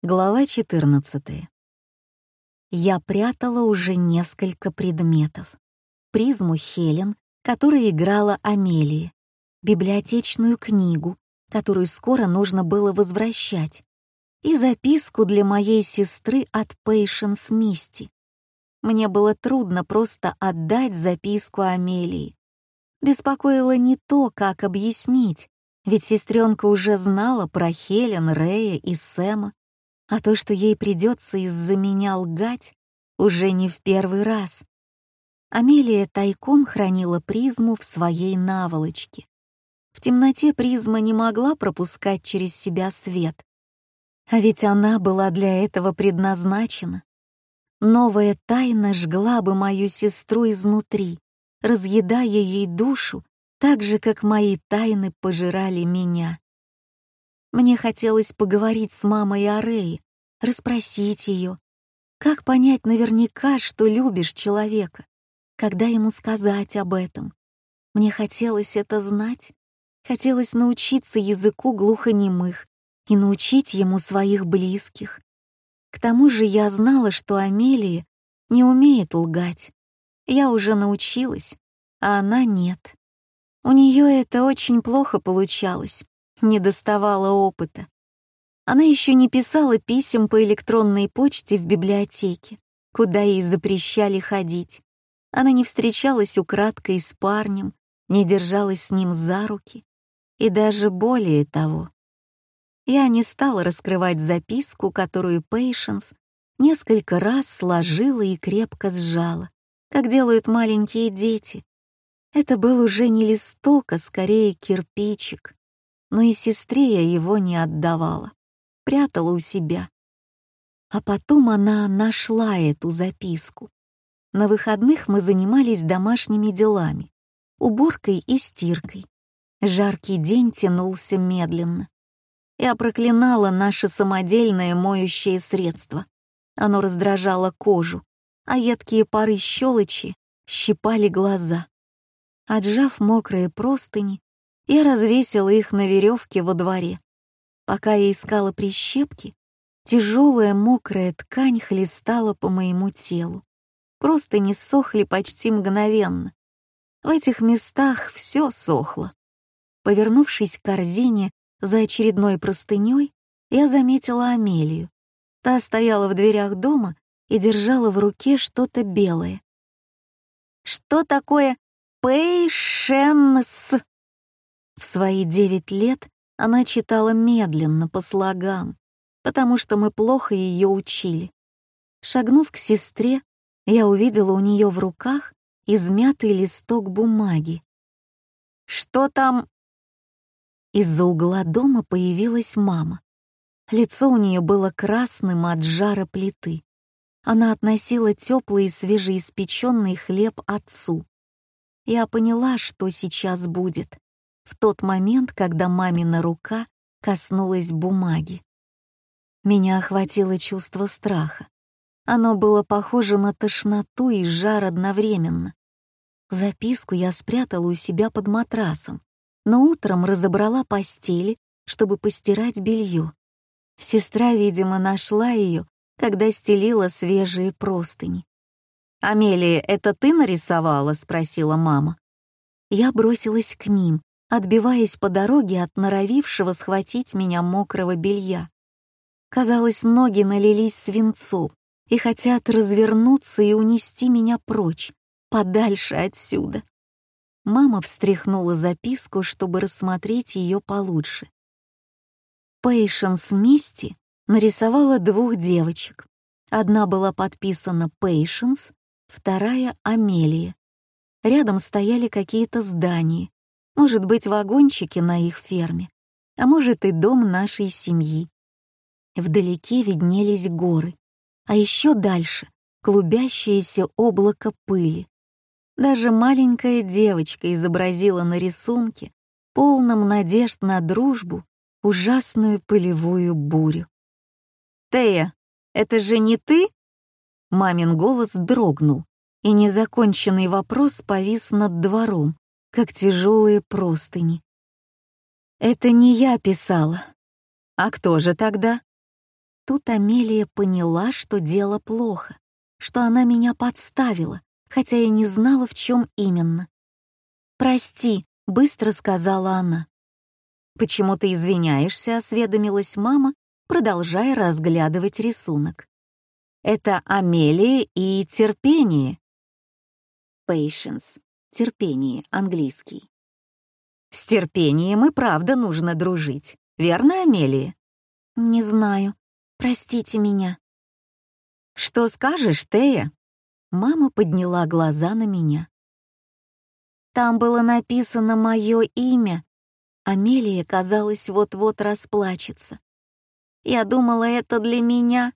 Глава 14. Я прятала уже несколько предметов. Призму Хелен, которая играла Амелии, библиотечную книгу, которую скоро нужно было возвращать, и записку для моей сестры от Пейшенс Мисти. Мне было трудно просто отдать записку Амелии. Беспокоило не то, как объяснить, ведь сестренка уже знала про Хелен, Рэя и Сэма, а то, что ей придется из-за меня лгать, уже не в первый раз. Амелия тайком хранила призму в своей наволочке. В темноте призма не могла пропускать через себя свет. А ведь она была для этого предназначена. Новая тайна жгла бы мою сестру изнутри, разъедая ей душу, так же, как мои тайны пожирали меня. Мне хотелось поговорить с мамой о Рее, расспросить ее. Как понять наверняка, что любишь человека? Когда ему сказать об этом? Мне хотелось это знать. Хотелось научиться языку глухонемых и научить ему своих близких. К тому же я знала, что Амелия не умеет лгать. Я уже научилась, а она нет. У нее это очень плохо получалось, не доставало опыта. Она еще не писала писем по электронной почте в библиотеке, куда ей запрещали ходить. Она не встречалась украдкой с парнем, не держалась с ним за руки. И даже более того. Я не стала раскрывать записку, которую Пейшенс несколько раз сложила и крепко сжала, как делают маленькие дети. Это был уже не листок, а скорее кирпичик но и сестре я его не отдавала, прятала у себя. А потом она нашла эту записку. На выходных мы занимались домашними делами, уборкой и стиркой. Жаркий день тянулся медленно. Я проклинала наше самодельное моющее средство. Оно раздражало кожу, а едкие пары щелочи щипали глаза. Отжав мокрые простыни, я развесила их на веревке во дворе. Пока я искала прищепки, тяжелая мокрая ткань хлестала по моему телу. Просто не сохли почти мгновенно. В этих местах все сохло. Повернувшись к корзине за очередной простыней, я заметила Амелию. Та стояла в дверях дома и держала в руке что-то белое. «Что такое пейшенс?» В свои девять лет она читала медленно, по слогам, потому что мы плохо ее учили. Шагнув к сестре, я увидела у нее в руках измятый листок бумаги. «Что там?» Из-за угла дома появилась мама. Лицо у нее было красным от жара плиты. Она относила теплый и свежеиспеченный хлеб отцу. Я поняла, что сейчас будет в тот момент, когда мамина рука коснулась бумаги. Меня охватило чувство страха. Оно было похоже на тошноту и жар одновременно. Записку я спрятала у себя под матрасом, но утром разобрала постели, чтобы постирать белье. Сестра, видимо, нашла ее, когда стелила свежие простыни. «Амелия, это ты нарисовала?» — спросила мама. Я бросилась к ним, отбиваясь по дороге от норовившего схватить меня мокрого белья. Казалось, ноги налились свинцом и хотят развернуться и унести меня прочь, подальше отсюда. Мама встряхнула записку, чтобы рассмотреть ее получше. Пейшенс Мисти нарисовала двух девочек. Одна была подписана Пейшенс, вторая — Амелия. Рядом стояли какие-то здания, может быть, вагончики на их ферме, а может и дом нашей семьи. Вдалеке виднелись горы, а еще дальше — клубящееся облако пыли. Даже маленькая девочка изобразила на рисунке, полном надежд на дружбу, ужасную пылевую бурю. «Тея, это же не ты?» Мамин голос дрогнул, и незаконченный вопрос повис над двором, как тяжелые простыни. Это не я писала. А кто же тогда? Тут Амелия поняла, что дело плохо, что она меня подставила, хотя я не знала, в чем именно. «Прости», — быстро сказала она. «Почему ты извиняешься?» — осведомилась мама, продолжая разглядывать рисунок. «Это Амелия и терпение». Patience — терпение, английский. С терпением и правда нужно дружить, верно, Амелия? Не знаю. Простите меня. Что скажешь, Тея? Мама подняла глаза на меня. Там было написано мое имя. Амелия, казалось, вот-вот расплачется. Я думала, это для меня.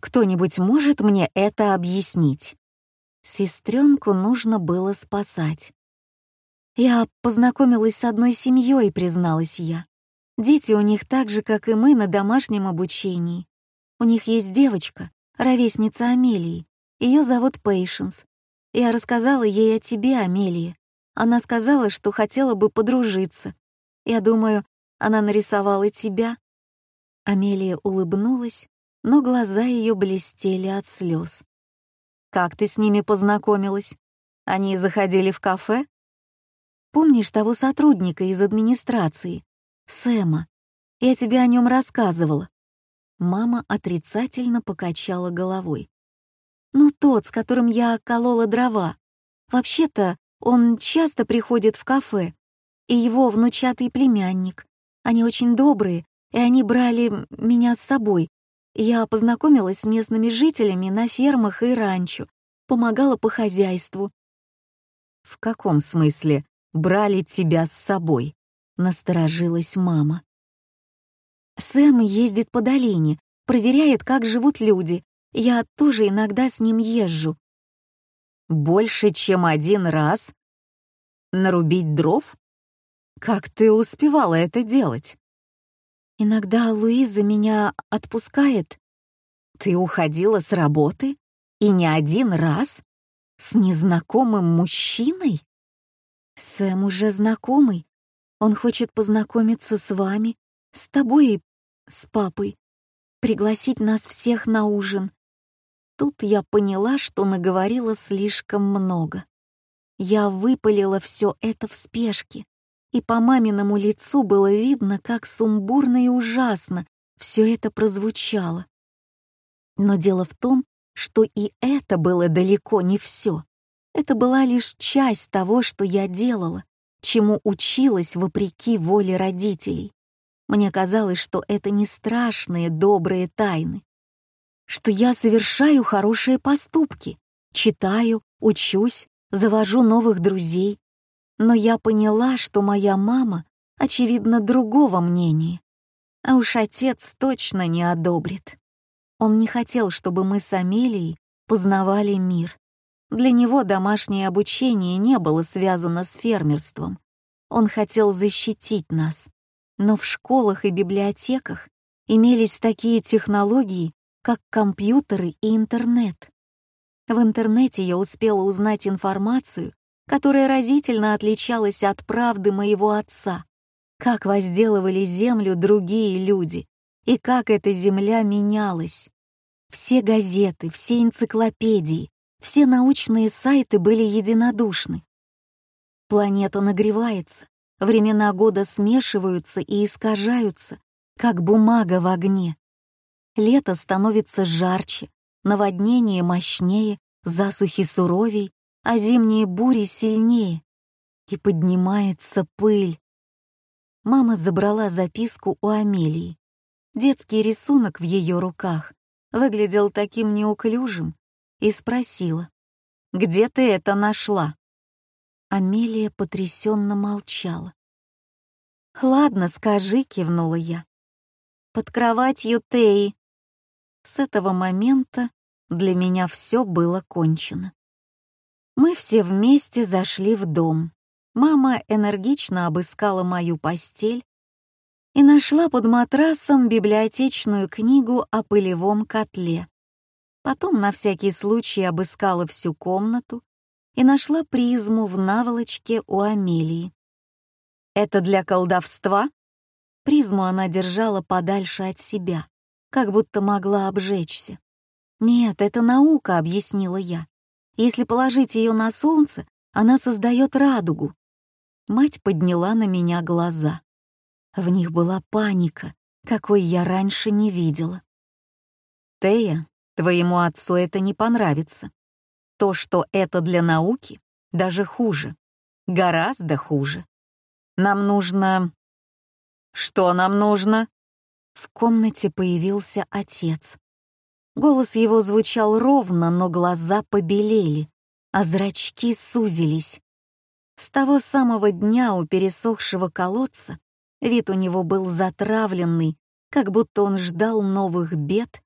Кто-нибудь может мне это объяснить? Сестренку нужно было спасать. Я познакомилась с одной семьей, призналась я. Дети у них так же, как и мы, на домашнем обучении. У них есть девочка, ровесница Амелии. Ее зовут Пейшенс. Я рассказала ей о тебе, Амелии. Она сказала, что хотела бы подружиться. Я думаю, она нарисовала тебя. Амелия улыбнулась, но глаза ее блестели от слез. «Как ты с ними познакомилась? Они заходили в кафе?» Помнишь того сотрудника из администрации? Сэма. Я тебе о нем рассказывала». Мама отрицательно покачала головой. «Ну, тот, с которым я колола дрова. Вообще-то он часто приходит в кафе. И его внучатый племянник. Они очень добрые, и они брали меня с собой. Я познакомилась с местными жителями на фермах и ранчо, помогала по хозяйству». «В каком смысле брали тебя с собой?» — насторожилась мама. «Сэм ездит по долине, проверяет, как живут люди. Я тоже иногда с ним езжу». «Больше, чем один раз? Нарубить дров? Как ты успевала это делать?» «Иногда Луиза меня отпускает». «Ты уходила с работы? И не один раз? С незнакомым мужчиной?» Сэм уже знакомый. Он хочет познакомиться с вами, с тобой и с папой, пригласить нас всех на ужин. Тут я поняла, что наговорила слишком много. Я выпалила все это в спешке, и по маминому лицу было видно, как сумбурно и ужасно все это прозвучало. Но дело в том, что и это было далеко не все. Это была лишь часть того, что я делала, чему училась вопреки воле родителей. Мне казалось, что это не страшные добрые тайны, что я совершаю хорошие поступки, читаю, учусь, завожу новых друзей. Но я поняла, что моя мама, очевидно, другого мнения. А уж отец точно не одобрит. Он не хотел, чтобы мы с Амелией познавали мир. Для него домашнее обучение не было связано с фермерством. Он хотел защитить нас. Но в школах и библиотеках имелись такие технологии, как компьютеры и интернет. В интернете я успела узнать информацию, которая разительно отличалась от правды моего отца, как возделывали землю другие люди и как эта земля менялась. Все газеты, все энциклопедии, все научные сайты были единодушны. Планета нагревается, времена года смешиваются и искажаются, как бумага в огне. Лето становится жарче, наводнение мощнее, засухи суровей, а зимние бури сильнее. И поднимается пыль. Мама забрала записку у Амелии. Детский рисунок в ее руках выглядел таким неуклюжим, и спросила, «Где ты это нашла?» Амелия потрясенно молчала. «Ладно, скажи», — кивнула я. «Под кроватью Теи». С этого момента для меня все было кончено. Мы все вместе зашли в дом. Мама энергично обыскала мою постель и нашла под матрасом библиотечную книгу о пылевом котле. Потом на всякий случай обыскала всю комнату и нашла призму в наволочке у Амелии. «Это для колдовства?» Призму она держала подальше от себя, как будто могла обжечься. «Нет, это наука», — объяснила я. «Если положить ее на солнце, она создает радугу». Мать подняла на меня глаза. В них была паника, какой я раньше не видела. «Тея, твоему отцу это не понравится. То, что это для науки, даже хуже. Гораздо хуже. Нам нужно...» «Что нам нужно?» В комнате появился отец. Голос его звучал ровно, но глаза побелели, а зрачки сузились. С того самого дня у пересохшего колодца вид у него был затравленный, как будто он ждал новых бед,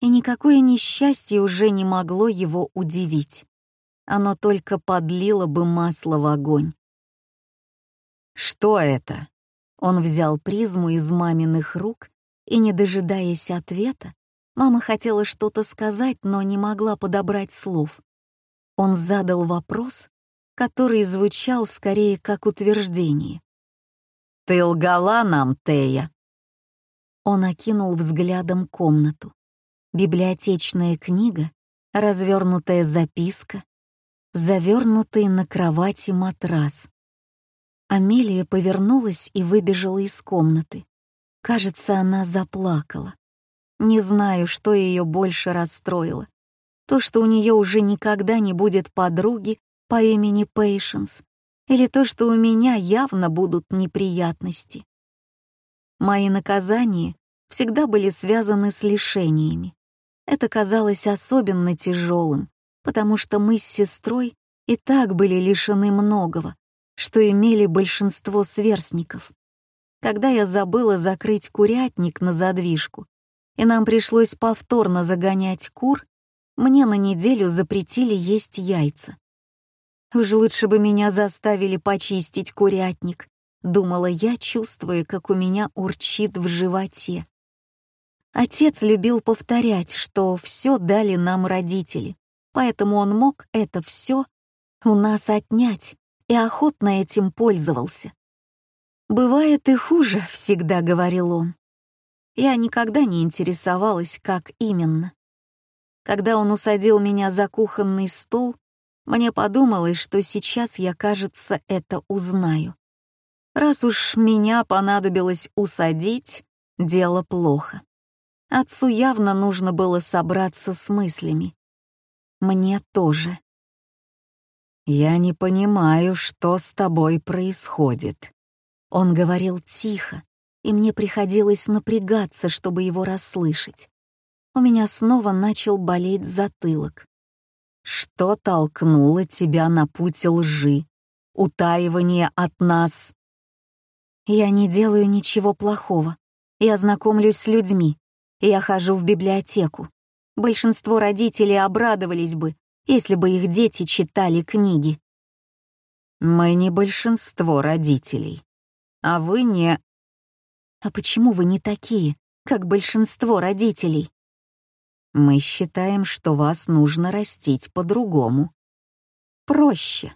и никакое несчастье уже не могло его удивить. Оно только подлило бы масло в огонь. «Что это?» Он взял призму из маминых рук и, не дожидаясь ответа, мама хотела что-то сказать, но не могла подобрать слов. Он задал вопрос, который звучал скорее как утверждение. «Ты лгала нам, Тея!» Он окинул взглядом комнату. Библиотечная книга, развернутая записка, завернутый на кровати матрас. Амелия повернулась и выбежала из комнаты. Кажется, она заплакала. Не знаю, что ее больше расстроило. То, что у нее уже никогда не будет подруги по имени Пейшенс, или то, что у меня явно будут неприятности. Мои наказания всегда были связаны с лишениями. Это казалось особенно тяжелым, потому что мы с сестрой и так были лишены многого, что имели большинство сверстников. Когда я забыла закрыть курятник на задвижку, и нам пришлось повторно загонять кур, мне на неделю запретили есть яйца. Уж лучше бы меня заставили почистить курятник, думала я, чувствуя, как у меня урчит в животе. Отец любил повторять, что все дали нам родители, поэтому он мог это все у нас отнять и охотно этим пользовался. «Бывает и хуже», — всегда говорил он. Я никогда не интересовалась, как именно. Когда он усадил меня за кухонный стол, мне подумалось, что сейчас я, кажется, это узнаю. Раз уж меня понадобилось усадить, дело плохо. Отцу явно нужно было собраться с мыслями. Мне тоже. «Я не понимаю, что с тобой происходит», он говорил тихо, и мне приходилось напрягаться, чтобы его расслышать. У меня снова начал болеть затылок. «Что толкнуло тебя на путь лжи, утаивание от нас?» «Я не делаю ничего плохого. Я знакомлюсь с людьми. Я хожу в библиотеку. Большинство родителей обрадовались бы, если бы их дети читали книги». «Мы не большинство родителей», а вы не... А почему вы не такие, как большинство родителей? Мы считаем, что вас нужно растить по-другому. Проще,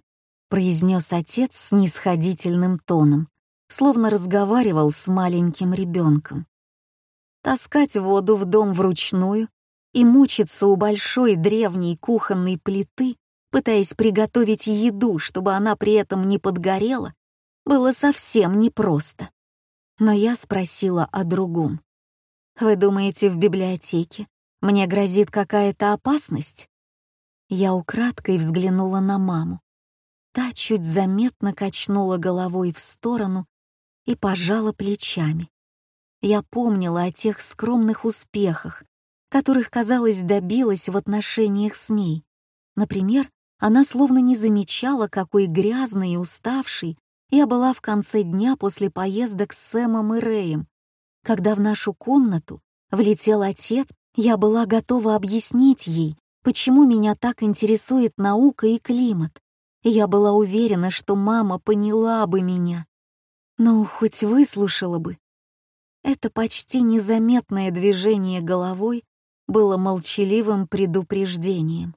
произнес отец с нисходительным тоном, словно разговаривал с маленьким ребенком. Таскать воду в дом вручную и мучиться у большой древней кухонной плиты, пытаясь приготовить еду, чтобы она при этом не подгорела, было совсем непросто. Но я спросила о другом. «Вы думаете, в библиотеке мне грозит какая-то опасность?» Я украдкой взглянула на маму. Та чуть заметно качнула головой в сторону и пожала плечами. Я помнила о тех скромных успехах, которых, казалось, добилась в отношениях с ней. Например, она словно не замечала, какой грязный и уставший я была в конце дня после поездок с Сэмом и Рэем. Когда в нашу комнату влетел отец, я была готова объяснить ей, почему меня так интересует наука и климат. Я была уверена, что мама поняла бы меня. Ну, хоть выслушала бы. Это почти незаметное движение головой было молчаливым предупреждением.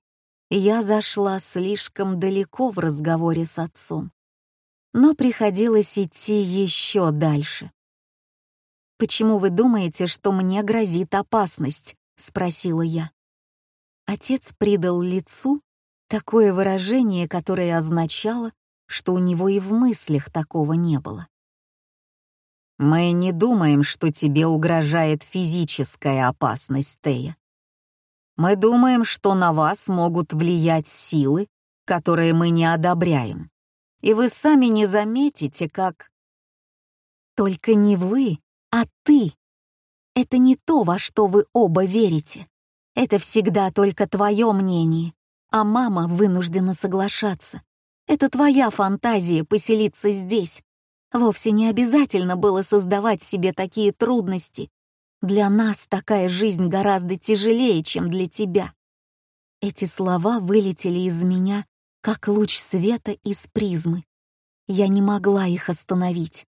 Я зашла слишком далеко в разговоре с отцом но приходилось идти еще дальше. «Почему вы думаете, что мне грозит опасность?» — спросила я. Отец придал лицу такое выражение, которое означало, что у него и в мыслях такого не было. «Мы не думаем, что тебе угрожает физическая опасность, Тея. Мы думаем, что на вас могут влиять силы, которые мы не одобряем, и вы сами не заметите, как...» «Только не вы, а ты. Это не то, во что вы оба верите. Это всегда только твое мнение, а мама вынуждена соглашаться. Это твоя фантазия поселиться здесь. Вовсе не обязательно было создавать себе такие трудности. Для нас такая жизнь гораздо тяжелее, чем для тебя. Эти слова вылетели из меня, как луч света из призмы. Я не могла их остановить.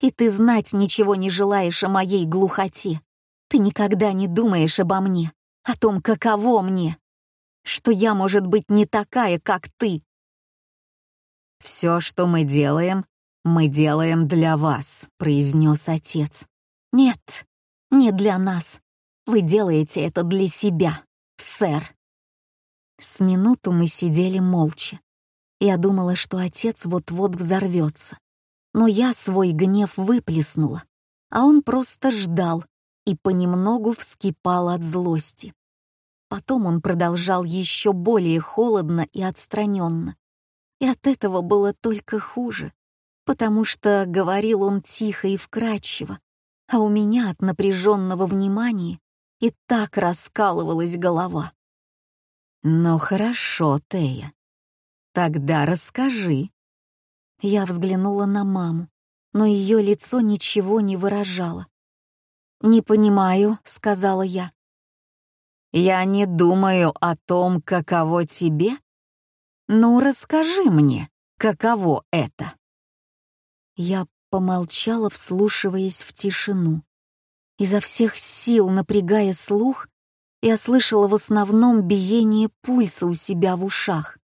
И ты знать ничего не желаешь о моей глухоте. Ты никогда не думаешь обо мне, о том, каково мне. Что я, может быть, не такая, как ты. «Все, что мы делаем, мы делаем для вас», — произнес отец. «Нет, не для нас. Вы делаете это для себя, сэр». С минуту мы сидели молча. Я думала, что отец вот-вот взорвется. Но я свой гнев выплеснула, а он просто ждал и понемногу вскипал от злости. Потом он продолжал еще более холодно и отстраненно. И от этого было только хуже, потому что говорил он тихо и вкрадчиво, а у меня от напряженного внимания и так раскалывалась голова. «Ну хорошо, Тея. Тогда расскажи». Я взглянула на маму, но ее лицо ничего не выражало. «Не понимаю», — сказала я. «Я не думаю о том, каково тебе. Ну, расскажи мне, каково это». Я помолчала, вслушиваясь в тишину. Изо всех сил напрягая слух, я слышала в основном биение пульса у себя в ушах.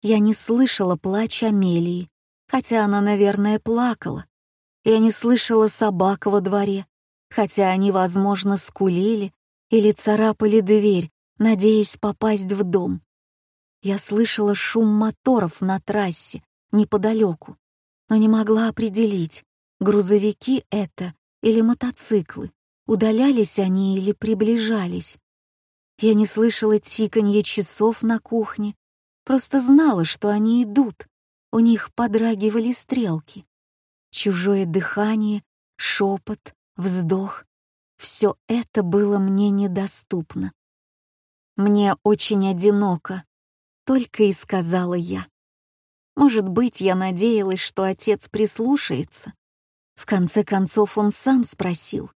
Я не слышала плач Амелии, хотя она, наверное, плакала. Я не слышала собак во дворе, хотя они, возможно, скулили или царапали дверь, надеясь попасть в дом. Я слышала шум моторов на трассе, неподалеку, но не могла определить, грузовики это или мотоциклы, удалялись они или приближались. Я не слышала тиканье часов на кухне, просто знала, что они идут, у них подрагивали стрелки. Чужое дыхание, шепот, вздох — все это было мне недоступно. «Мне очень одиноко», — только и сказала я. Может быть, я надеялась, что отец прислушается. В конце концов, он сам спросил.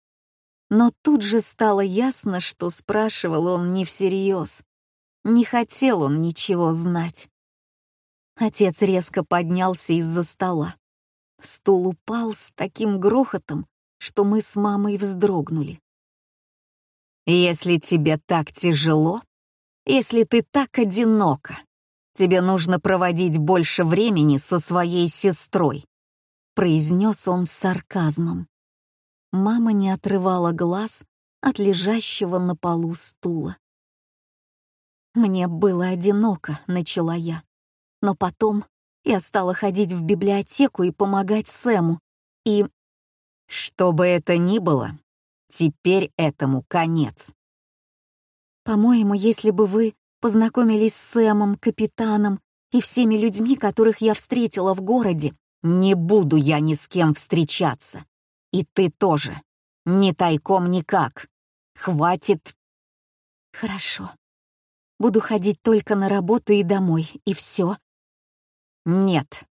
Но тут же стало ясно, что спрашивал он не всерьез. Не хотел он ничего знать. Отец резко поднялся из-за стола. Стул упал с таким грохотом, что мы с мамой вздрогнули. «Если тебе так тяжело, если ты так одинока, тебе нужно проводить больше времени со своей сестрой», произнес он с сарказмом. Мама не отрывала глаз от лежащего на полу стула. «Мне было одиноко», — начала я. Но потом я стала ходить в библиотеку и помогать Сэму. И... Что бы это ни было, теперь этому конец. По-моему, если бы вы познакомились с Сэмом, капитаном и всеми людьми, которых я встретила в городе, не буду я ни с кем встречаться. И ты тоже. Ни тайком никак. Хватит. Хорошо. Буду ходить только на работу и домой, и все. Нет,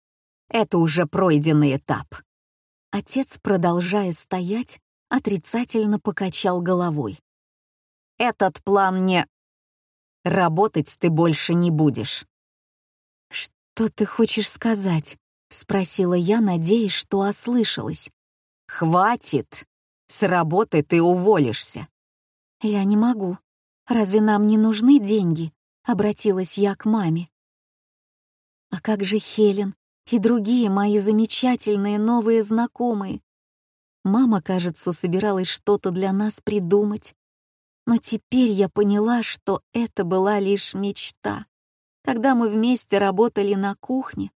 это уже пройденный этап. Отец, продолжая стоять, отрицательно покачал головой. Этот план не... Работать ты больше не будешь. «Что ты хочешь сказать?» — спросила я, надеясь, что ослышалась. «Хватит! С работы ты уволишься!» «Я не могу. Разве нам не нужны деньги?» — обратилась я к маме. «А как же Хелен и другие мои замечательные новые знакомые?» Мама, кажется, собиралась что-то для нас придумать. Но теперь я поняла, что это была лишь мечта. Когда мы вместе работали на кухне,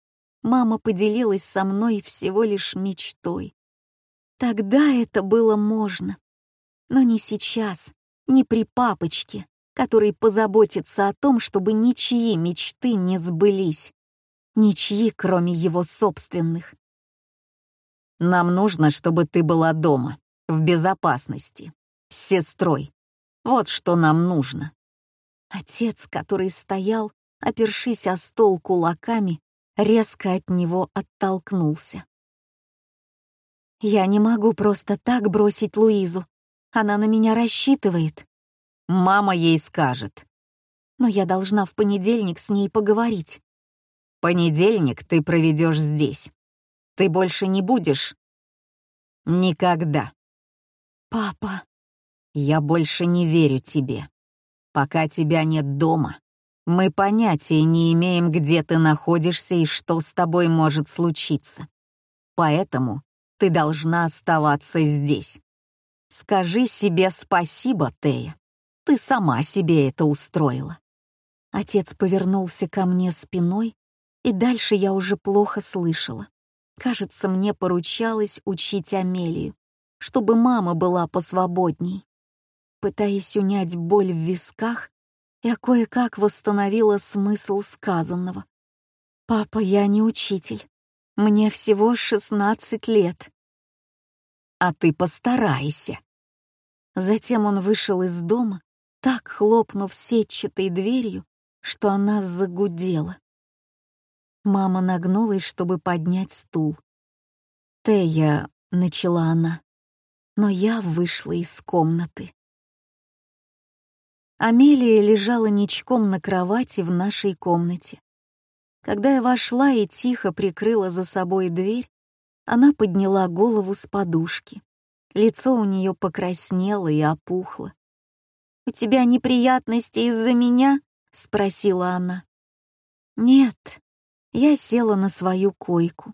мама поделилась со мной всего лишь мечтой. Тогда это было можно. Но не сейчас, не при папочке, который позаботится о том, чтобы ничьи мечты не сбылись. Ничьи, кроме его собственных. Нам нужно, чтобы ты была дома, в безопасности, с сестрой. Вот что нам нужно. Отец, который стоял, опершись о стол кулаками, резко от него оттолкнулся. «Я не могу просто так бросить Луизу. Она на меня рассчитывает». «Мама ей скажет». «Но я должна в понедельник с ней поговорить». «Понедельник ты проведешь здесь. Ты больше не будешь?» «Никогда». «Папа...» «Я больше не верю тебе. Пока тебя нет дома, мы понятия не имеем, где ты находишься и что с тобой может случиться. Поэтому ты должна оставаться здесь. Скажи себе спасибо, Тея. Ты сама себе это устроила. Отец повернулся ко мне спиной, и дальше я уже плохо слышала. Кажется, мне поручалось учить Амелию, чтобы мама была посвободней. Пытаясь унять боль в висках, я кое-как восстановила смысл сказанного. «Папа, я не учитель. Мне всего шестнадцать лет». «А ты постарайся». Затем он вышел из дома, так хлопнув сетчатой дверью, что она загудела. Мама нагнулась, чтобы поднять стул. «Тея», — начала она, но я вышла из комнаты. Амелия лежала ничком на кровати в нашей комнате. Когда я вошла и тихо прикрыла за собой дверь, она подняла голову с подушки. Лицо у нее покраснело и опухло. «У тебя неприятности из-за меня?» — спросила она. «Нет». Я села на свою койку.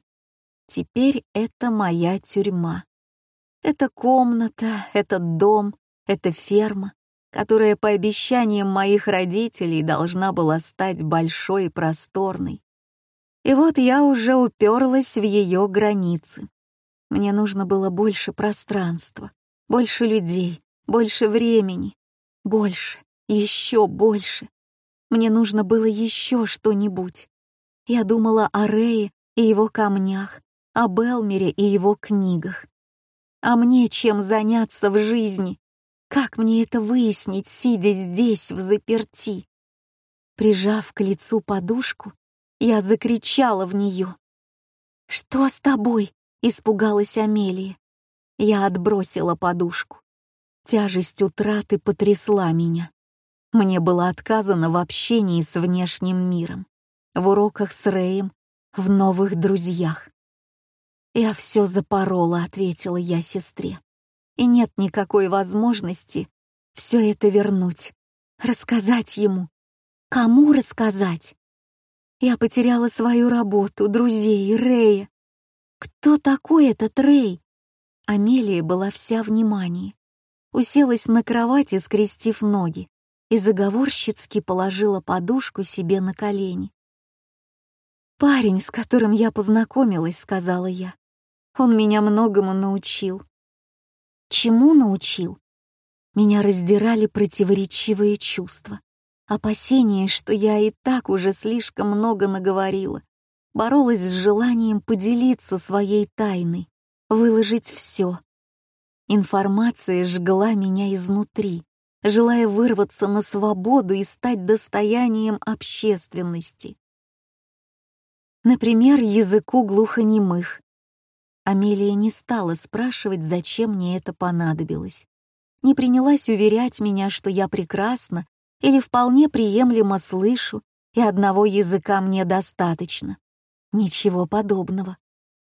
Теперь это моя тюрьма. Это комната, этот дом, это ферма которая по обещаниям моих родителей должна была стать большой и просторной. И вот я уже уперлась в ее границы. Мне нужно было больше пространства, больше людей, больше времени, больше, еще больше. Мне нужно было еще что-нибудь. Я думала о Рее и его камнях, о Белмере и его книгах. А мне чем заняться в жизни? Как мне это выяснить, сидя здесь, в заперти? Прижав к лицу подушку, я закричала в нее. «Что с тобой?» — испугалась Амелия. Я отбросила подушку. Тяжесть утраты потрясла меня. Мне было отказано в общении с внешним миром, в уроках с Рэем, в новых друзьях. «Я все запорола», — ответила я сестре и нет никакой возможности все это вернуть, рассказать ему. Кому рассказать? Я потеряла свою работу, друзей, Рэя. Кто такой этот Рэй? Амелия была вся внимание. Уселась на кровати, скрестив ноги, и заговорщицки положила подушку себе на колени. «Парень, с которым я познакомилась», — сказала я. «Он меня многому научил. Чему научил? Меня раздирали противоречивые чувства. Опасение, что я и так уже слишком много наговорила. Боролась с желанием поделиться своей тайной, выложить все. Информация жгла меня изнутри, желая вырваться на свободу и стать достоянием общественности. Например, языку глухонемых, Амелия не стала спрашивать, зачем мне это понадобилось. Не принялась уверять меня, что я прекрасна или вполне приемлемо слышу, и одного языка мне достаточно. Ничего подобного.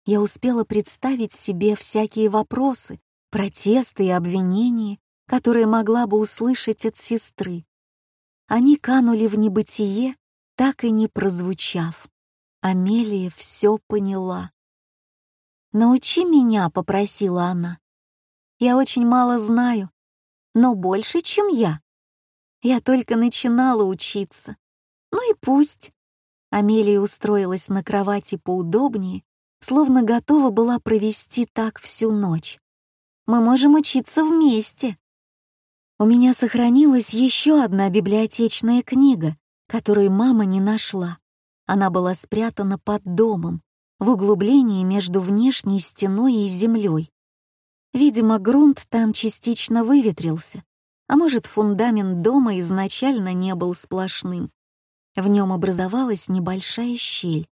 Я успела представить себе всякие вопросы, протесты и обвинения, которые могла бы услышать от сестры. Они канули в небытие, так и не прозвучав. Амелия все поняла. «Научи меня», — попросила она. Я очень мало знаю, но больше, чем я. Я только начинала учиться. Ну и пусть. Амелия устроилась на кровати поудобнее, словно готова была провести так всю ночь. Мы можем учиться вместе. У меня сохранилась еще одна библиотечная книга, которую мама не нашла. Она была спрятана под домом, в углублении между внешней стеной и землей. Видимо, грунт там частично выветрился, а может, фундамент дома изначально не был сплошным. В нем образовалась небольшая щель,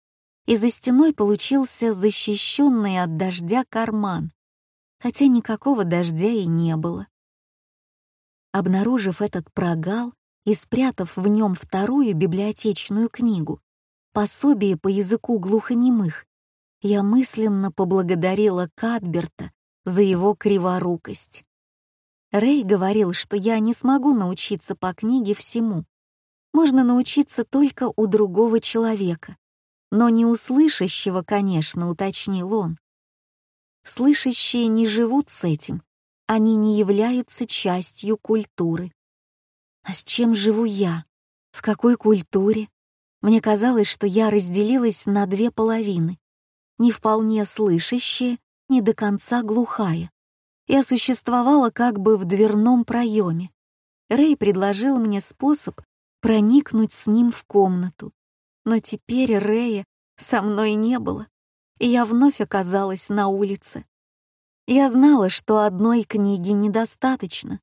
и за стеной получился защищенный от дождя карман, хотя никакого дождя и не было. Обнаружив этот прогал и спрятав в нем вторую библиотечную книгу, пособие по языку глухонемых, я мысленно поблагодарила Кадберта за его криворукость. Рэй говорил, что я не смогу научиться по книге всему. Можно научиться только у другого человека, но не у слышащего, конечно, уточнил он. Слышащие не живут с этим, они не являются частью культуры. А с чем живу я? В какой культуре? Мне казалось, что я разделилась на две половины. Не вполне слышащая, не до конца глухая. Я существовала как бы в дверном проеме. Рэй предложил мне способ проникнуть с ним в комнату. Но теперь Рэя со мной не было, и я вновь оказалась на улице. Я знала, что одной книги недостаточно,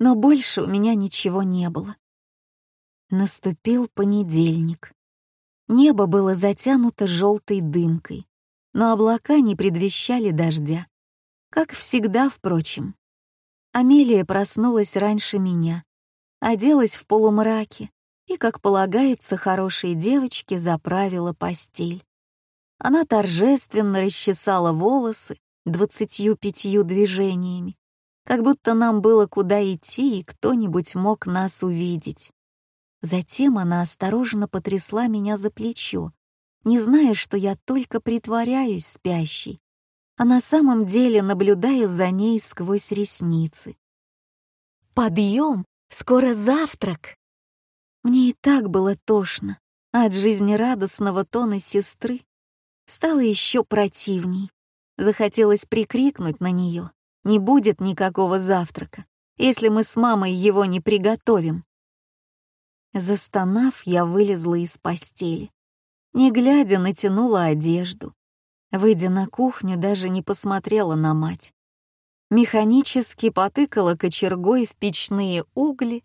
но больше у меня ничего не было. Наступил понедельник. Небо было затянуто желтой дымкой, но облака не предвещали дождя. Как всегда, впрочем. Амелия проснулась раньше меня, оделась в полумраке и, как полагается хорошей девочке, заправила постель. Она торжественно расчесала волосы двадцатью пятью движениями, как будто нам было куда идти, и кто-нибудь мог нас увидеть. Затем она осторожно потрясла меня за плечо, не зная, что я только притворяюсь спящей, а на самом деле наблюдаю за ней сквозь ресницы. «Подъем! Скоро завтрак!» Мне и так было тошно, а от жизнерадостного тона сестры стало еще противней. Захотелось прикрикнуть на нее. Не будет никакого завтрака, если мы с мамой его не приготовим. Застонав, я вылезла из постели. Не глядя, натянула одежду. Выйдя на кухню, даже не посмотрела на мать. Механически потыкала кочергой в печные угли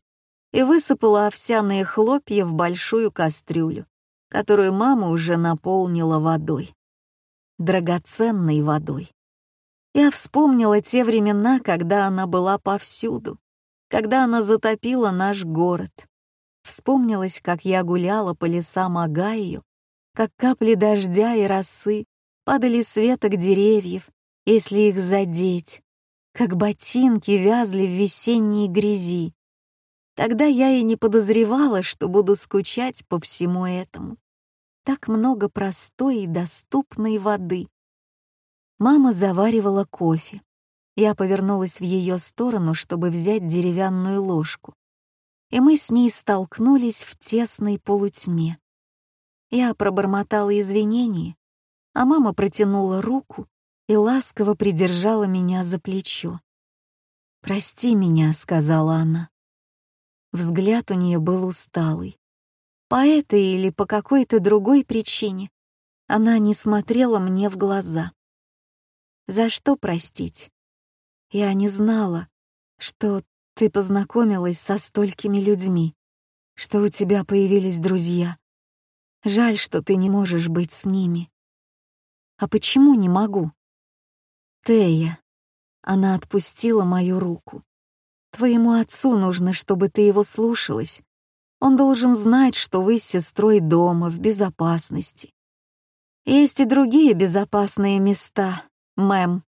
и высыпала овсяные хлопья в большую кастрюлю, которую мама уже наполнила водой драгоценной водой. Я вспомнила те времена, когда она была повсюду, когда она затопила наш город. Вспомнилось, как я гуляла по лесам Агаю, как капли дождя и росы падали с веток деревьев, если их задеть, как ботинки вязли в весенней грязи. Тогда я и не подозревала, что буду скучать по всему этому так много простой и доступной воды. Мама заваривала кофе. Я повернулась в ее сторону, чтобы взять деревянную ложку. И мы с ней столкнулись в тесной полутьме. Я пробормотала извинения, а мама протянула руку и ласково придержала меня за плечо. «Прости меня», — сказала она. Взгляд у нее был усталый. По этой или по какой-то другой причине она не смотрела мне в глаза. За что простить? Я не знала, что ты познакомилась со столькими людьми, что у тебя появились друзья. Жаль, что ты не можешь быть с ними. А почему не могу? Тея. Она отпустила мою руку. Твоему отцу нужно, чтобы ты его слушалась, он должен знать, что вы с сестрой дома, в безопасности. Есть и другие безопасные места, мэм.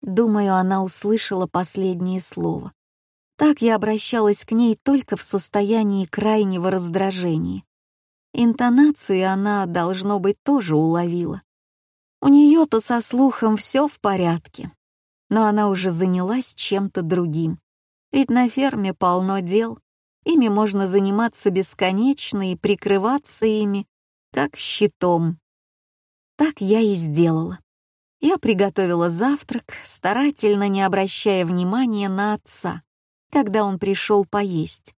Думаю, она услышала последнее слово. Так я обращалась к ней только в состоянии крайнего раздражения. Интонацию она, должно быть, тоже уловила. У нее-то со слухом все в порядке. но она уже занялась чем-то другим. Ведь на ферме полно дел, ими можно заниматься бесконечно и прикрываться ими, как щитом. Так я и сделала. Я приготовила завтрак, старательно не обращая внимания на отца, когда он пришел поесть.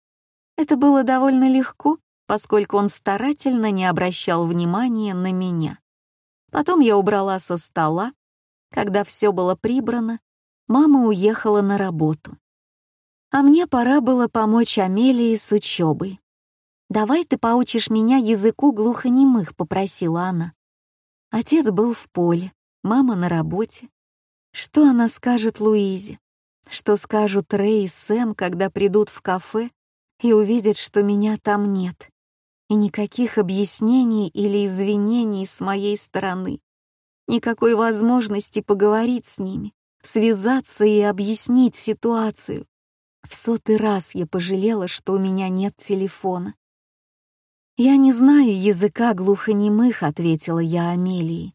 Это было довольно легко, поскольку он старательно не обращал внимания на меня. Потом я убрала со стола. Когда все было прибрано, мама уехала на работу. А мне пора было помочь Амелии с учебой. «Давай ты поучишь меня языку глухонемых», — попросила она. Отец был в поле, мама на работе. Что она скажет Луизе? Что скажут Рэй и Сэм, когда придут в кафе и увидят, что меня там нет? И никаких объяснений или извинений с моей стороны. Никакой возможности поговорить с ними, связаться и объяснить ситуацию. В сотый раз я пожалела, что у меня нет телефона. «Я не знаю языка глухонемых», — ответила я Амелии.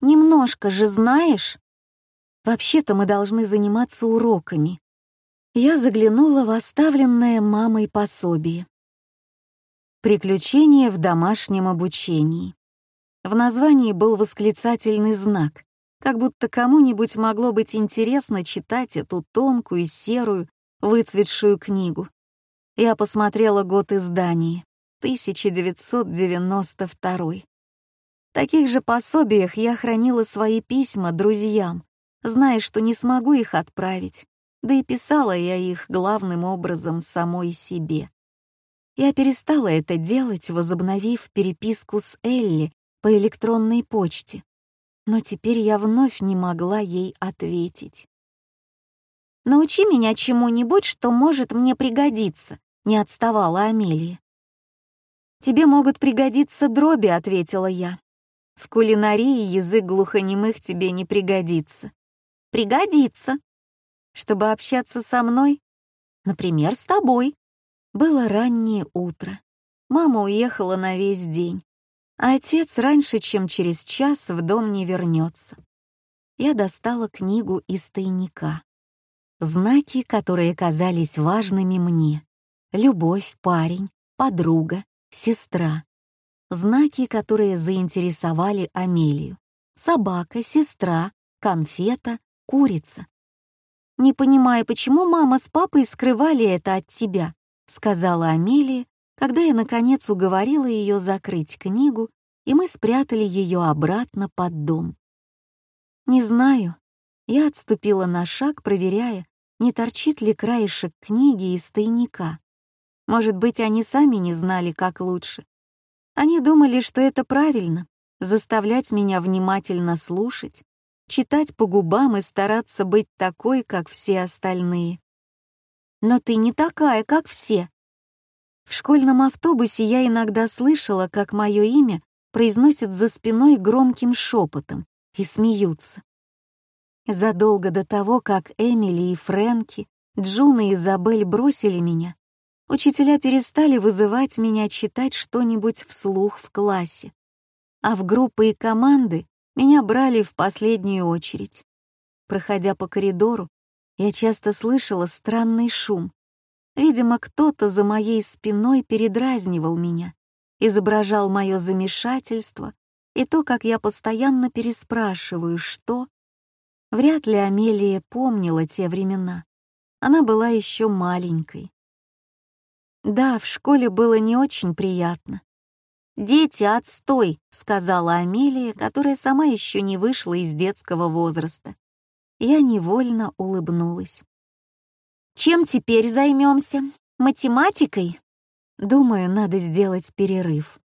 Немножко же знаешь. Вообще-то мы должны заниматься уроками. Я заглянула в оставленное мамой пособие. Приключения в домашнем обучении. В названии был восклицательный знак, как будто кому-нибудь могло быть интересно читать эту тонкую, серую, выцветшую книгу. Я посмотрела год издания — 1992 таких же пособиях я хранила свои письма друзьям, зная, что не смогу их отправить, да и писала я их главным образом самой себе. Я перестала это делать, возобновив переписку с Элли по электронной почте, но теперь я вновь не могла ей ответить. «Научи меня чему-нибудь, что может мне пригодиться», — не отставала Амелия. «Тебе могут пригодиться дроби», — ответила я. В кулинарии язык глухонемых тебе не пригодится. Пригодится. Чтобы общаться со мной? Например, с тобой. Было раннее утро. Мама уехала на весь день. А отец раньше, чем через час, в дом не вернется. Я достала книгу из тайника. Знаки, которые казались важными мне. Любовь, парень, подруга, сестра знаки, которые заинтересовали Амелию. Собака, сестра, конфета, курица. «Не понимаю, почему мама с папой скрывали это от тебя», сказала Амелия, когда я, наконец, уговорила ее закрыть книгу, и мы спрятали ее обратно под дом. «Не знаю». Я отступила на шаг, проверяя, не торчит ли краешек книги из тайника. Может быть, они сами не знали, как лучше. Они думали, что это правильно — заставлять меня внимательно слушать, читать по губам и стараться быть такой, как все остальные. Но ты не такая, как все. В школьном автобусе я иногда слышала, как мое имя произносят за спиной громким шепотом и смеются. Задолго до того, как Эмили и Фрэнки, Джуна и Изабель бросили меня, Учителя перестали вызывать меня читать что-нибудь вслух в классе, а в группы и команды меня брали в последнюю очередь. Проходя по коридору, я часто слышала странный шум. Видимо, кто-то за моей спиной передразнивал меня, изображал мое замешательство и то, как я постоянно переспрашиваю, что... Вряд ли Амелия помнила те времена. Она была еще маленькой. Да, в школе было не очень приятно. «Дети, отстой!» — сказала Амелия, которая сама еще не вышла из детского возраста. Я невольно улыбнулась. «Чем теперь займемся? Математикой?» Думаю, надо сделать перерыв.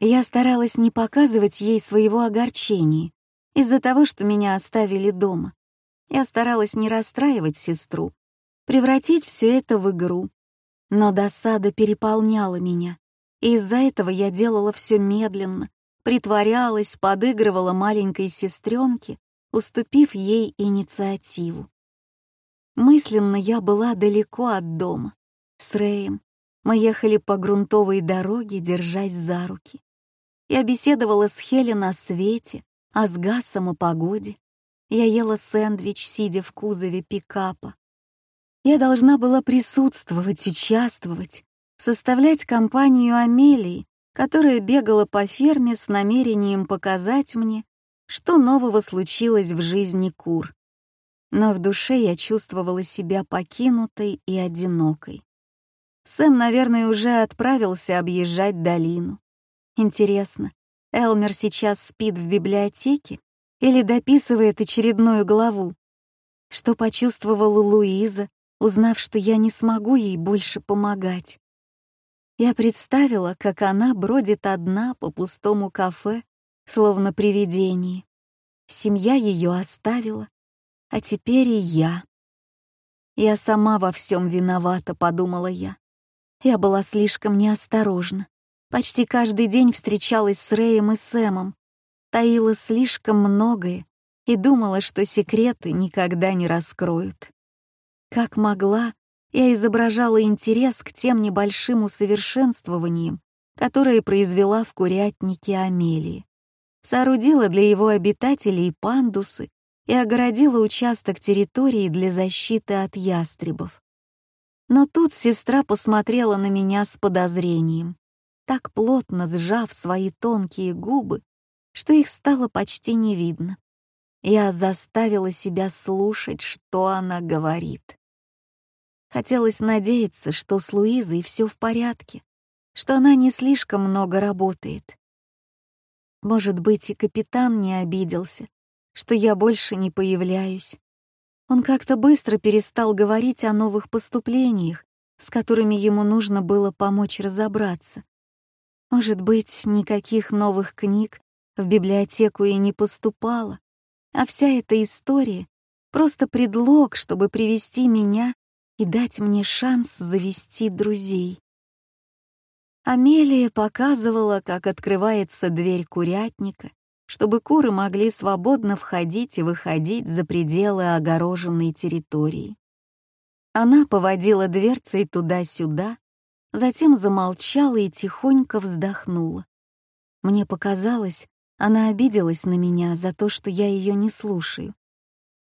Я старалась не показывать ей своего огорчения из-за того, что меня оставили дома. Я старалась не расстраивать сестру, превратить все это в игру, но досада переполняла меня, и из-за этого я делала все медленно, притворялась, подыгрывала маленькой сестренке, уступив ей инициативу. Мысленно я была далеко от дома. С Рэем мы ехали по грунтовой дороге, держась за руки. Я беседовала с Хелен о свете, а с Гасом о погоде. Я ела сэндвич, сидя в кузове пикапа. Я должна была присутствовать, участвовать, составлять компанию Амелии, которая бегала по ферме с намерением показать мне, что нового случилось в жизни кур. Но в душе я чувствовала себя покинутой и одинокой. Сэм, наверное, уже отправился объезжать долину. Интересно, Элмер сейчас спит в библиотеке или дописывает очередную главу? Что почувствовала Луиза, узнав, что я не смогу ей больше помогать? Я представила, как она бродит одна по пустому кафе, словно привидение. Семья ее оставила, а теперь и я. Я сама во всем виновата, подумала я. Я была слишком неосторожна. Почти каждый день встречалась с Рэем и Сэмом, таила слишком многое и думала, что секреты никогда не раскроют. Как могла, я изображала интерес к тем небольшим усовершенствованиям, которые произвела в курятнике Амелии. Соорудила для его обитателей пандусы и огородила участок территории для защиты от ястребов. Но тут сестра посмотрела на меня с подозрением, так плотно сжав свои тонкие губы, что их стало почти не видно. Я заставила себя слушать, что она говорит. Хотелось надеяться, что с Луизой все в порядке, что она не слишком много работает. Может быть, и капитан не обиделся, что я больше не появляюсь. Он как-то быстро перестал говорить о новых поступлениях, с которыми ему нужно было помочь разобраться. Может быть, никаких новых книг в библиотеку и не поступало, а вся эта история — просто предлог, чтобы привести меня и дать мне шанс завести друзей. Амелия показывала, как открывается дверь курятника, чтобы куры могли свободно входить и выходить за пределы огороженной территории. Она поводила дверцей туда-сюда, затем замолчала и тихонько вздохнула. Мне показалось, она обиделась на меня за то, что я ее не слушаю.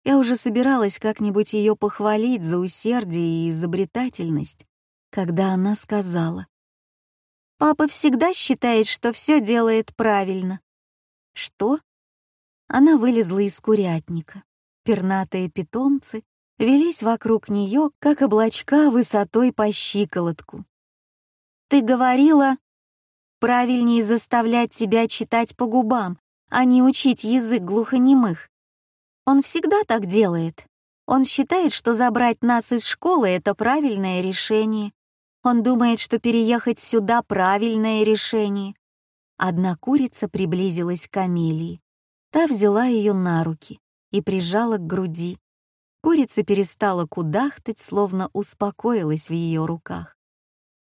Я уже собиралась как-нибудь ее похвалить за усердие и изобретательность, когда она сказала. «Папа всегда считает, что все делает правильно». «Что?» Она вылезла из курятника. Пернатые питомцы велись вокруг нее, как облачка высотой по щиколотку. «Ты говорила, правильнее заставлять себя читать по губам, а не учить язык глухонемых. Он всегда так делает. Он считает, что забрать нас из школы — это правильное решение. Он думает, что переехать сюда — правильное решение. Одна курица приблизилась к Амелии. Та взяла ее на руки и прижала к груди. Курица перестала кудахтать, словно успокоилась в ее руках.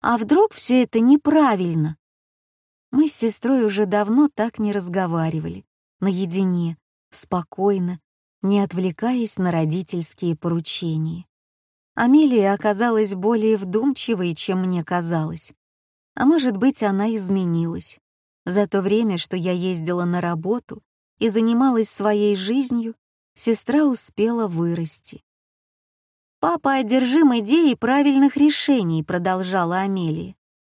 «А вдруг все это неправильно?» Мы с сестрой уже давно так не разговаривали, наедине, спокойно, не отвлекаясь на родительские поручения. Амелия оказалась более вдумчивой, чем мне казалось. А может быть, она изменилась. За то время, что я ездила на работу и занималась своей жизнью, сестра успела вырасти. «Папа одержим идеей правильных решений», — продолжала Амелия.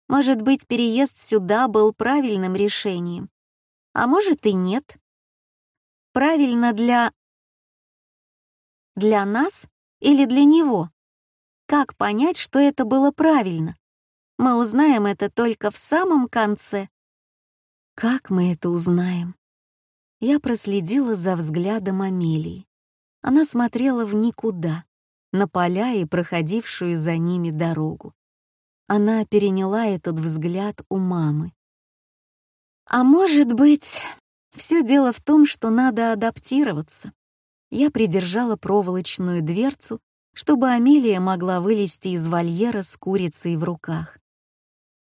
«Может быть, переезд сюда был правильным решением. А может и нет. Правильно для для нас или для него? Как понять, что это было правильно? Мы узнаем это только в самом конце. Как мы это узнаем? Я проследила за взглядом Амелии. Она смотрела в никуда, на поля и проходившую за ними дорогу. Она переняла этот взгляд у мамы. А может быть, все дело в том, что надо адаптироваться. Я придержала проволочную дверцу, чтобы Амелия могла вылезти из вольера с курицей в руках.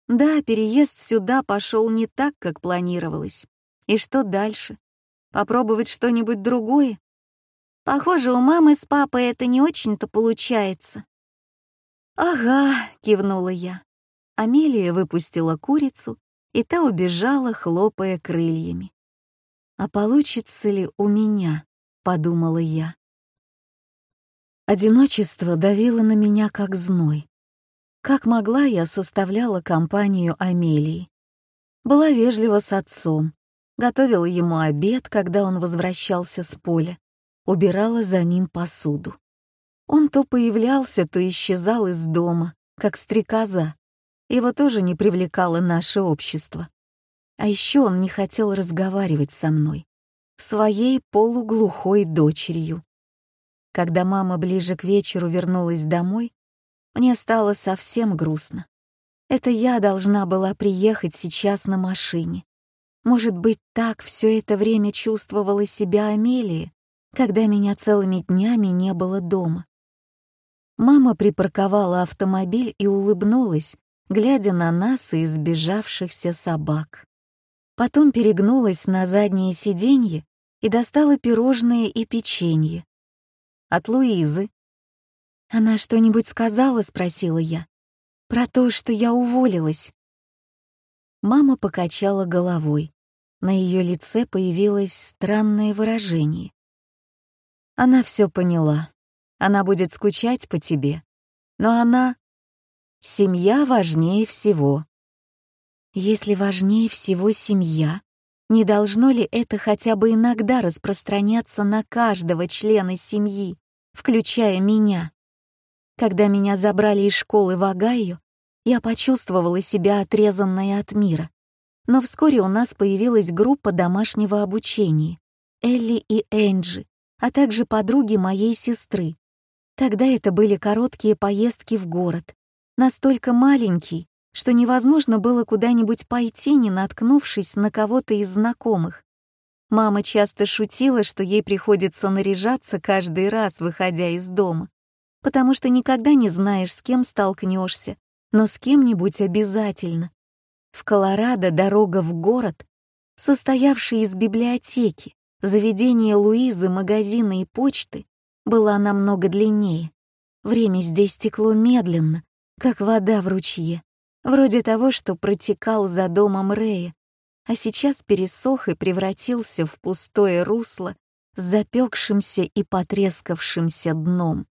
Да, переезд сюда пошел не так, как планировалось. И что дальше? Попробовать что-нибудь другое? Похоже, у мамы с папой это не очень-то получается. «Ага», — кивнула я. Амелия выпустила курицу, и та убежала, хлопая крыльями. А получится ли у меня? подумала я. Одиночество давило на меня как зной. Как могла, я составляла компанию Амелии. Была вежлива с отцом, готовила ему обед, когда он возвращался с поля, убирала за ним посуду. Он то появлялся, то исчезал из дома, как стрекоза. Его тоже не привлекало наше общество. А еще он не хотел разговаривать со мной, своей полуглухой дочерью. Когда мама ближе к вечеру вернулась домой, мне стало совсем грустно. Это я должна была приехать сейчас на машине. Может быть, так все это время чувствовала себя Амелия, когда меня целыми днями не было дома. Мама припарковала автомобиль и улыбнулась, глядя на нас и избежавшихся собак. Потом перегнулась на заднее сиденье и достала пирожные и печенье. От Луизы. «Она что-нибудь сказала?» — спросила я. «Про то, что я уволилась». Мама покачала головой. На ее лице появилось странное выражение. Она все поняла. Она будет скучать по тебе. Но она... Семья важнее всего. Если важнее всего семья, не должно ли это хотя бы иногда распространяться на каждого члена семьи, включая меня? Когда меня забрали из школы в Огайо, я почувствовала себя отрезанной от мира. Но вскоре у нас появилась группа домашнего обучения. Элли и Энджи, а также подруги моей сестры. Тогда это были короткие поездки в город, настолько маленький, что невозможно было куда-нибудь пойти, не наткнувшись на кого-то из знакомых. Мама часто шутила, что ей приходится наряжаться каждый раз, выходя из дома, потому что никогда не знаешь, с кем столкнешься, но с кем-нибудь обязательно. В Колорадо дорога в город, состоявший из библиотеки, заведения Луизы, магазина и почты, была намного длиннее. Время здесь текло медленно, как вода в ручье вроде того, что протекал за домом Рэя, а сейчас пересох и превратился в пустое русло с запекшимся и потрескавшимся дном.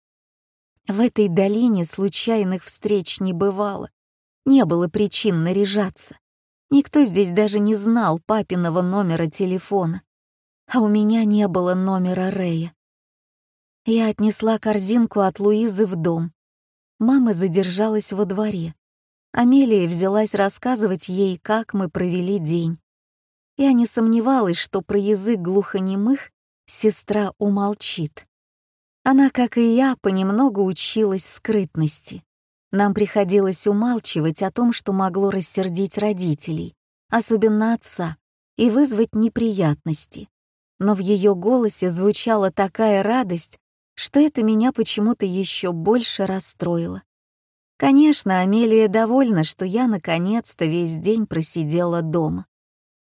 В этой долине случайных встреч не бывало, не было причин наряжаться. Никто здесь даже не знал папиного номера телефона, а у меня не было номера Рэя. Я отнесла корзинку от Луизы в дом. Мама задержалась во дворе. Амелия взялась рассказывать ей, как мы провели день. Я не сомневалась, что про язык глухонемых сестра умолчит. Она, как и я, понемногу училась скрытности. Нам приходилось умалчивать о том, что могло рассердить родителей, особенно отца, и вызвать неприятности. Но в ее голосе звучала такая радость, что это меня почему-то еще больше расстроило. Конечно, Амелия довольна, что я наконец-то весь день просидела дома.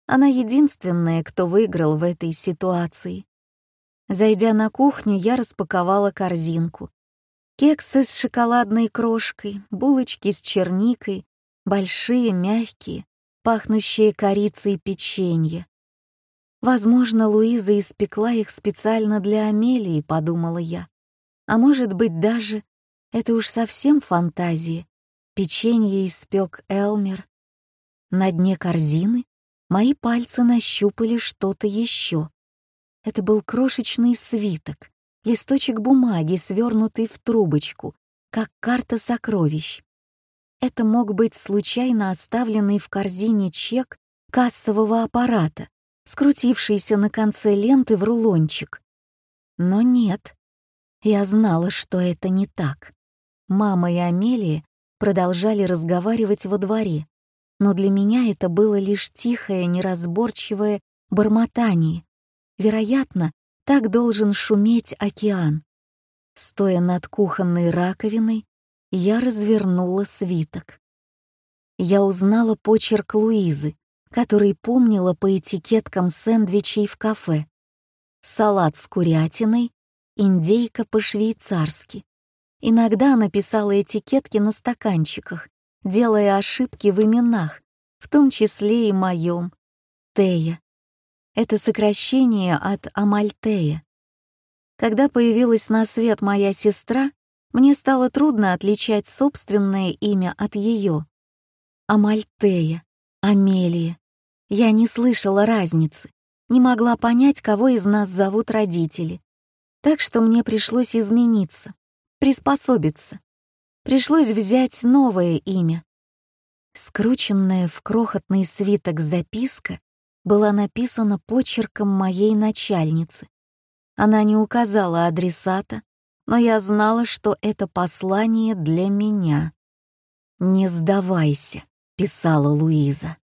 Она единственная, кто выиграл в этой ситуации. Зайдя на кухню, я распаковала корзинку. Кексы с шоколадной крошкой, булочки с черникой, большие, мягкие, пахнущие корицей печенье. Возможно, Луиза испекла их специально для Амелии, подумала я. А может быть, даже это уж совсем фантазии. Печенье испек Элмер. На дне корзины мои пальцы нащупали что-то еще. Это был крошечный свиток, листочек бумаги, свернутый в трубочку, как карта сокровищ. Это мог быть случайно оставленный в корзине чек кассового аппарата, скрутившийся на конце ленты в рулончик. Но нет, я знала, что это не так. Мама и Амелия продолжали разговаривать во дворе, но для меня это было лишь тихое, неразборчивое бормотание. Вероятно, так должен шуметь океан. Стоя над кухонной раковиной, я развернула свиток. Я узнала почерк Луизы, который помнила по этикеткам сэндвичей в кафе. Салат с курятиной, индейка по-швейцарски. Иногда она писала этикетки на стаканчиках, делая ошибки в именах, в том числе и моем. Тея. Это сокращение от Амальтея. Когда появилась на свет моя сестра, мне стало трудно отличать собственное имя от ее. Амальтея, Амелия. Я не слышала разницы, не могла понять, кого из нас зовут родители. Так что мне пришлось измениться, приспособиться. Пришлось взять новое имя. Скрученная в крохотный свиток записка была написана почерком моей начальницы. Она не указала адресата, но я знала, что это послание для меня. «Не сдавайся», — писала Луиза.